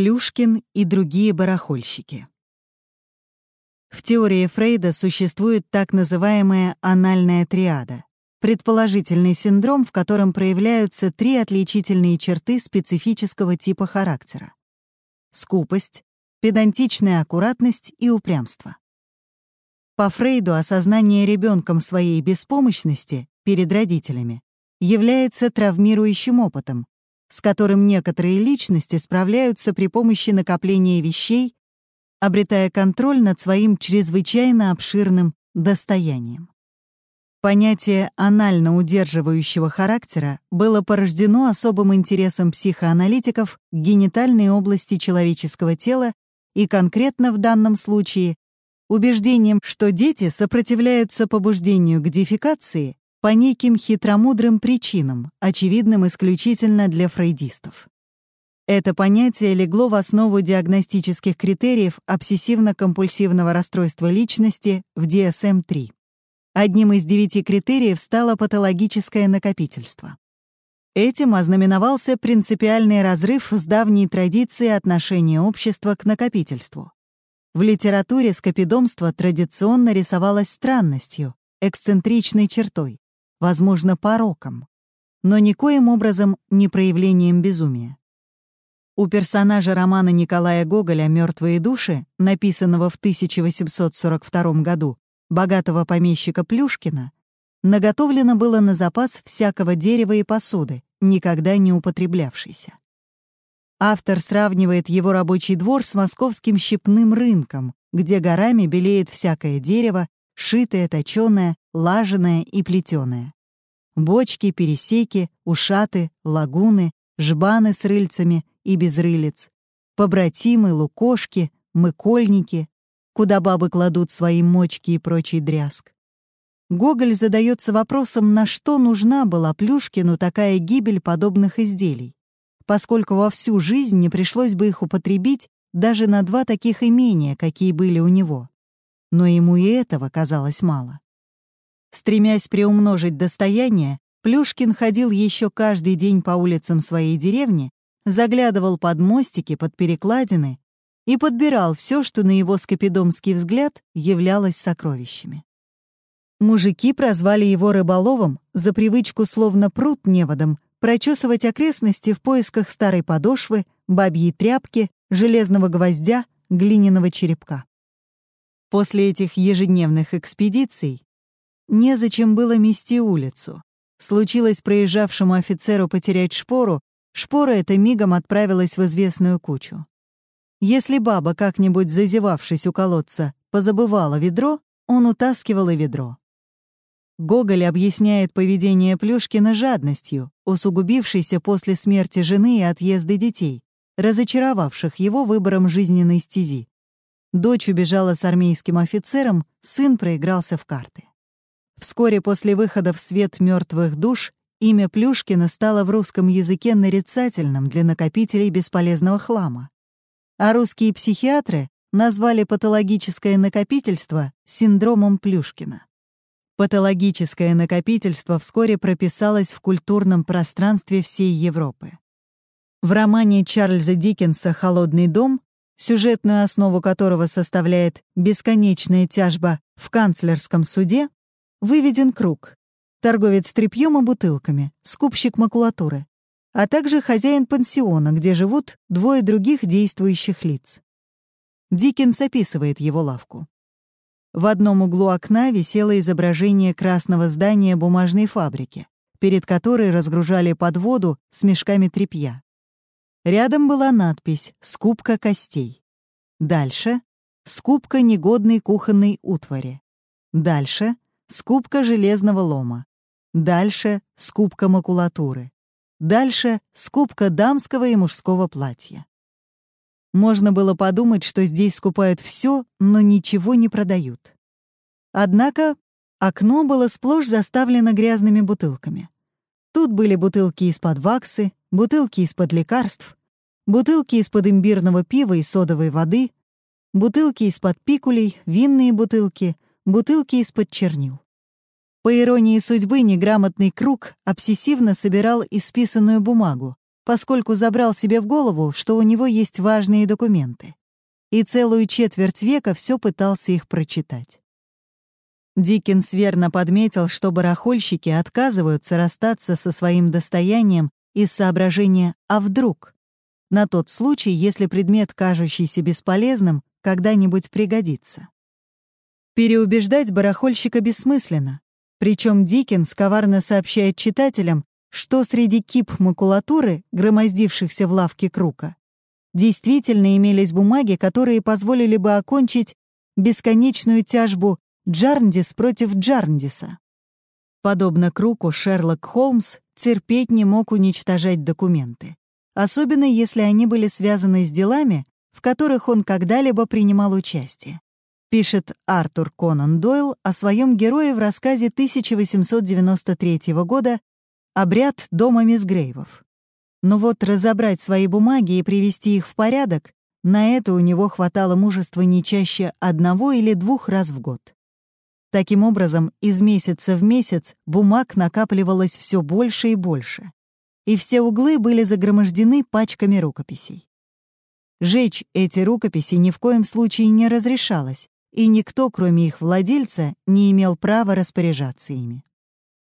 Плюшкин и другие барахольщики. В теории Фрейда существует так называемая анальная триада — предположительный синдром, в котором проявляются три отличительные черты специфического типа характера — скупость, педантичная аккуратность и упрямство. По Фрейду осознание ребенком своей беспомощности перед родителями является травмирующим опытом, с которым некоторые личности справляются при помощи накопления вещей, обретая контроль над своим чрезвычайно обширным достоянием. Понятие анально удерживающего характера было порождено особым интересом психоаналитиков к генитальной области человеческого тела и конкретно в данном случае убеждением, что дети сопротивляются побуждению к дефекации по неким хитромудрым причинам, очевидным исключительно для фрейдистов. Это понятие легло в основу диагностических критериев обсессивно-компульсивного расстройства личности в DSM-3. Одним из девяти критериев стало патологическое накопительство. Этим ознаменовался принципиальный разрыв с давней традицией отношения общества к накопительству. В литературе скопидомство традиционно рисовалось странностью, эксцентричной чертой, возможно, пороком, но никоим образом не проявлением безумия. У персонажа романа Николая Гоголя «Мертвые души», написанного в 1842 году, богатого помещика Плюшкина, наготовлено было на запас всякого дерева и посуды, никогда не употреблявшейся. Автор сравнивает его рабочий двор с московским щепным рынком, где горами белеет всякое дерево, шитое, точёное, лаженое и плетеное. Бочки, пересеки, ушаты, лагуны, жбаны с рыльцами и без рылиц, побратимы, лукошки, мыкольники, куда бабы кладут свои мочки и прочий дрязг. Гоголь задается вопросом, на что нужна была Плюшкину такая гибель подобных изделий, поскольку во всю жизнь не пришлось бы их употребить даже на два таких имения, какие были у него. Но ему и этого казалось мало. Стремясь приумножить достояние, Плюшкин ходил еще каждый день по улицам своей деревни, заглядывал под мостики, под перекладины и подбирал все, что на его скопидомский взгляд являлось сокровищами. Мужики прозвали его рыболовом за привычку словно пруд неводом прочесывать окрестности в поисках старой подошвы, бабьей тряпки, железного гвоздя, глиняного черепка. После этих ежедневных экспедиций Незачем было мести улицу. Случилось проезжавшему офицеру потерять шпору, шпора эта мигом отправилась в известную кучу. Если баба, как-нибудь зазевавшись у колодца, позабывала ведро, он утаскивал и ведро. Гоголь объясняет поведение Плюшкина жадностью, усугубившейся после смерти жены и отъезда детей, разочаровавших его выбором жизненной стези. Дочь убежала с армейским офицером, сын проигрался в карты. Вскоре после выхода в свет мертвых душ имя Плюшкина стало в русском языке нарицательным для накопителей бесполезного хлама. А русские психиатры назвали патологическое накопительство синдромом Плюшкина. Патологическое накопительство вскоре прописалось в культурном пространстве всей Европы. В романе Чарльза Диккенса «Холодный дом», сюжетную основу которого составляет бесконечная тяжба в канцлерском суде, Выведен круг. Торговец тряпьем и бутылками, скупщик макулатуры, а также хозяин пансиона, где живут двое других действующих лиц. Диккенс описывает его лавку. В одном углу окна висело изображение красного здания бумажной фабрики, перед которой разгружали под воду с мешками тряпья. Рядом была надпись «Скупка костей». Дальше — «Скупка негодной кухонной утвари». Дальше скупка железного лома. Дальше — скупка макулатуры. Дальше — скупка дамского и мужского платья. Можно было подумать, что здесь скупают все, но ничего не продают. Однако окно было сплошь заставлено грязными бутылками. Тут были бутылки из-под ваксы, бутылки из-под лекарств, бутылки из-под имбирного пива и содовой воды, бутылки из-под пикулей, винные бутылки — бутылки из-под чернил. По иронии судьбы, неграмотный круг обсессивно собирал исписанную бумагу, поскольку забрал себе в голову, что у него есть важные документы. И целую четверть века все пытался их прочитать. Диккенс верно подметил, что барахольщики отказываются расстаться со своим достоянием из соображения «а вдруг?», на тот случай, если предмет, кажущийся бесполезным, когда-нибудь пригодится. Переубеждать барахольщика бессмысленно, причем Диккенс коварно сообщает читателям, что среди кип макулатуры, громоздившихся в лавке Крука, действительно имелись бумаги, которые позволили бы окончить бесконечную тяжбу Джарндис против Джарндиса. Подобно Круку, Шерлок Холмс терпеть не мог уничтожать документы, особенно если они были связаны с делами, в которых он когда-либо принимал участие. Пишет Артур Конан Дойл о своем герое в рассказе 1893 года «Обряд дома Мисгрейвов». Но вот разобрать свои бумаги и привести их в порядок, на это у него хватало мужества не чаще одного или двух раз в год. Таким образом, из месяца в месяц бумаг накапливалось все больше и больше, и все углы были загромождены пачками рукописей. Жечь эти рукописи ни в коем случае не разрешалось, и никто, кроме их владельца, не имел права распоряжаться ими.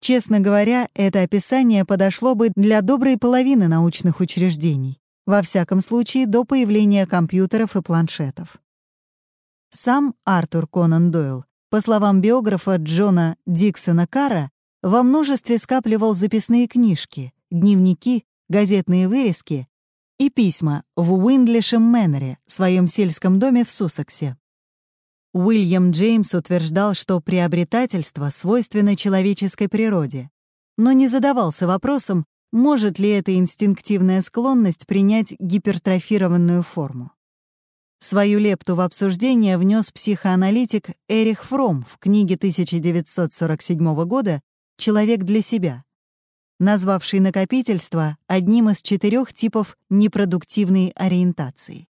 Честно говоря, это описание подошло бы для доброй половины научных учреждений, во всяком случае до появления компьютеров и планшетов. Сам Артур Конан Дойл, по словам биографа Джона Диксона Карра, во множестве скапливал записные книжки, дневники, газетные вырезки и письма в Уиндлишем Мэннере, своем сельском доме в Суссексе. Уильям Джеймс утверждал, что приобретательство свойственно человеческой природе, но не задавался вопросом, может ли эта инстинктивная склонность принять гипертрофированную форму. Свою лепту в обсуждение внес психоаналитик Эрих Фром в книге 1947 года «Человек для себя», назвавший накопительство одним из четырех типов непродуктивной ориентации.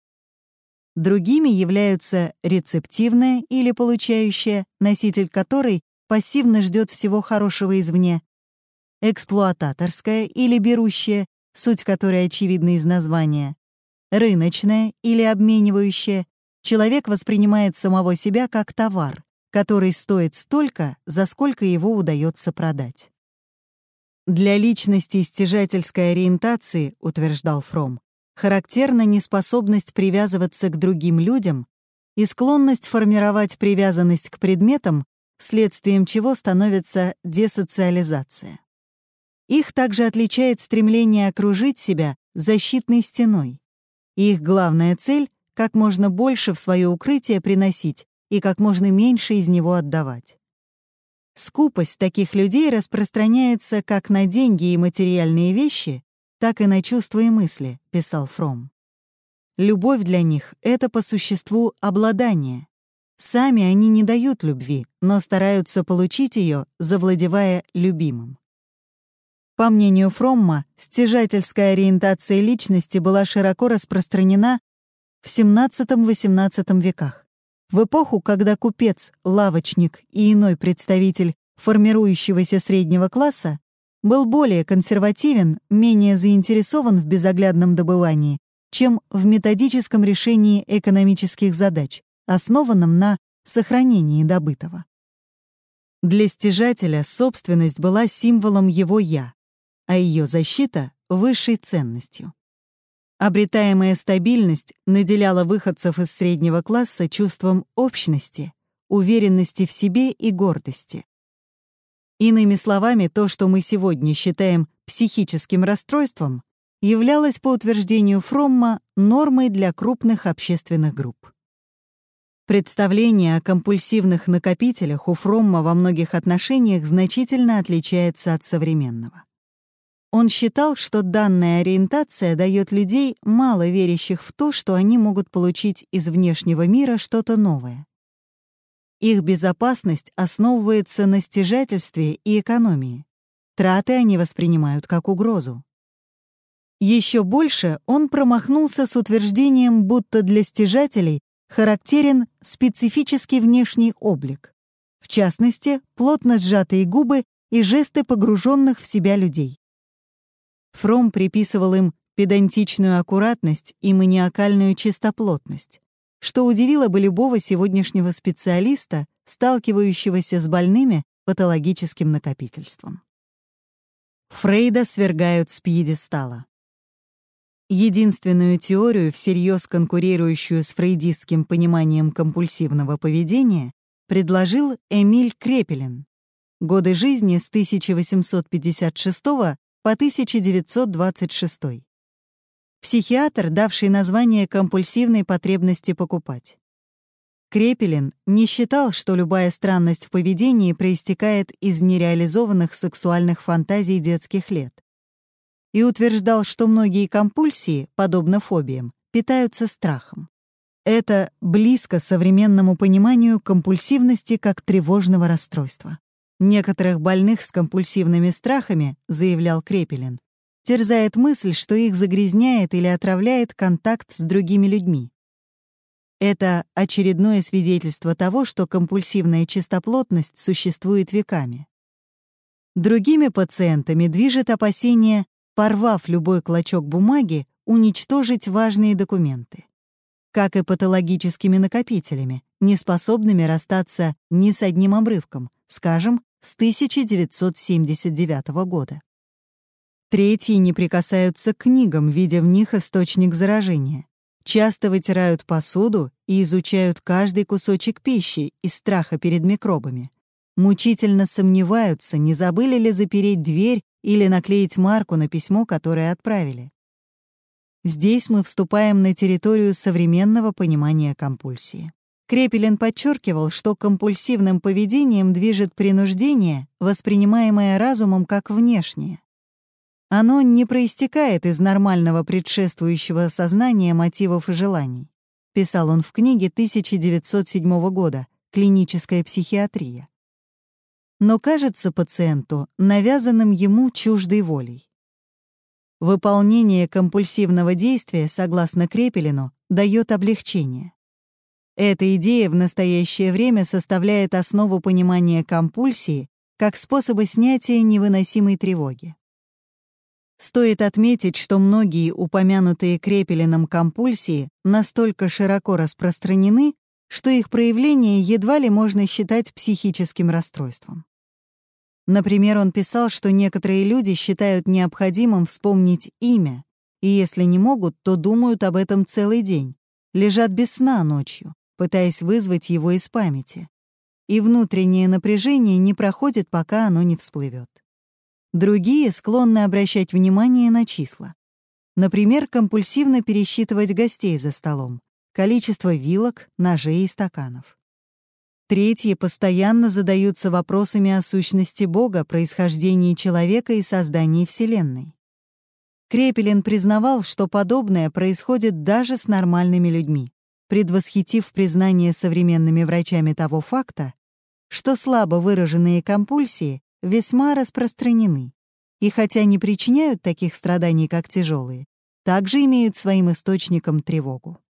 Другими являются рецептивная или получающая, носитель которой пассивно ждет всего хорошего извне, эксплуататорская или берущая, суть которой очевидна из названия, рыночная или обменивающая, человек воспринимает самого себя как товар, который стоит столько, за сколько его удается продать. Для личности стяжательской ориентации, утверждал Фром, характерна неспособность привязываться к другим людям и склонность формировать привязанность к предметам, следствием чего становится десоциализация. Их также отличает стремление окружить себя защитной стеной. их главная цель — как можно больше в свое укрытие приносить и как можно меньше из него отдавать. Скупость таких людей распространяется как на деньги и материальные вещи, так и на чувства и мысли, писал Фром. Любовь для них — это по существу обладание. Сами они не дают любви, но стараются получить ее, завладевая любимым. По мнению Фромма, стяжательская ориентация личности была широко распространена в XVII-XVIII веках. В эпоху, когда купец, лавочник и иной представитель формирующегося среднего класса был более консервативен, менее заинтересован в безоглядном добывании, чем в методическом решении экономических задач, основанном на сохранении добытого. Для стяжателя собственность была символом его «я», а ее защита — высшей ценностью. Обретаемая стабильность наделяла выходцев из среднего класса чувством общности, уверенности в себе и гордости. Иными словами, то, что мы сегодня считаем психическим расстройством, являлось, по утверждению Фромма, нормой для крупных общественных групп. Представление о компульсивных накопителях у Фромма во многих отношениях значительно отличается от современного. Он считал, что данная ориентация дает людей, мало верящих в то, что они могут получить из внешнего мира что-то новое. Их безопасность основывается на стяжательстве и экономии. Траты они воспринимают как угрозу. Еще больше он промахнулся с утверждением, будто для стяжателей характерен специфический внешний облик, в частности, плотно сжатые губы и жесты погруженных в себя людей. Фром приписывал им педантичную аккуратность и маниакальную чистоплотность, что удивило бы любого сегодняшнего специалиста, сталкивающегося с больными патологическим накопительством. Фрейда свергают с пьедестала. Единственную теорию, всерьез конкурирующую с фрейдистским пониманием компульсивного поведения, предложил Эмиль Крепелин. Годы жизни с 1856 по 1926. Психиатр, давший название компульсивной потребности покупать. Крепелин не считал, что любая странность в поведении проистекает из нереализованных сексуальных фантазий детских лет. И утверждал, что многие компульсии, подобно фобиям, питаются страхом. Это близко современному пониманию компульсивности как тревожного расстройства. Некоторых больных с компульсивными страхами, заявлял Крепелин, терзает мысль, что их загрязняет или отравляет контакт с другими людьми. Это очередное свидетельство того, что компульсивная чистоплотность существует веками. Другими пациентами движет опасение, порвав любой клочок бумаги, уничтожить важные документы. Как и патологическими накопителями, не способными расстаться ни с одним обрывком, скажем, с 1979 года. Третьи не прикасаются к книгам, видя в них источник заражения часто вытирают посуду и изучают каждый кусочек пищи из страха перед микробами. Мучительно сомневаются, не забыли ли запереть дверь или наклеить марку на письмо, которое отправили. Здесь мы вступаем на территорию современного понимания компульсии. Крепелин подчеркивал, что компульсивным поведением движет принуждение, воспринимаемое разумом как внешнее. Оно не проистекает из нормального предшествующего сознания мотивов и желаний. Писал он в книге 1907 года «Клиническая психиатрия». Но кажется пациенту навязанным ему чуждой волей. Выполнение компульсивного действия, согласно Крепелину, дает облегчение. Эта идея в настоящее время составляет основу понимания компульсии как способа снятия невыносимой тревоги. Стоит отметить, что многие упомянутые Крепелином компульсии настолько широко распространены, что их проявление едва ли можно считать психическим расстройством. Например, он писал, что некоторые люди считают необходимым вспомнить имя, и если не могут, то думают об этом целый день, лежат без сна ночью, пытаясь вызвать его из памяти. И внутреннее напряжение не проходит, пока оно не всплывет. Другие склонны обращать внимание на числа. Например, компульсивно пересчитывать гостей за столом, количество вилок, ножей и стаканов. Третьи постоянно задаются вопросами о сущности Бога, происхождении человека и создании Вселенной. Крепелин признавал, что подобное происходит даже с нормальными людьми, предвосхитив признание современными врачами того факта, что слабо выраженные компульсии весьма распространены, и хотя не причиняют таких страданий, как тяжелые, также имеют своим источником тревогу.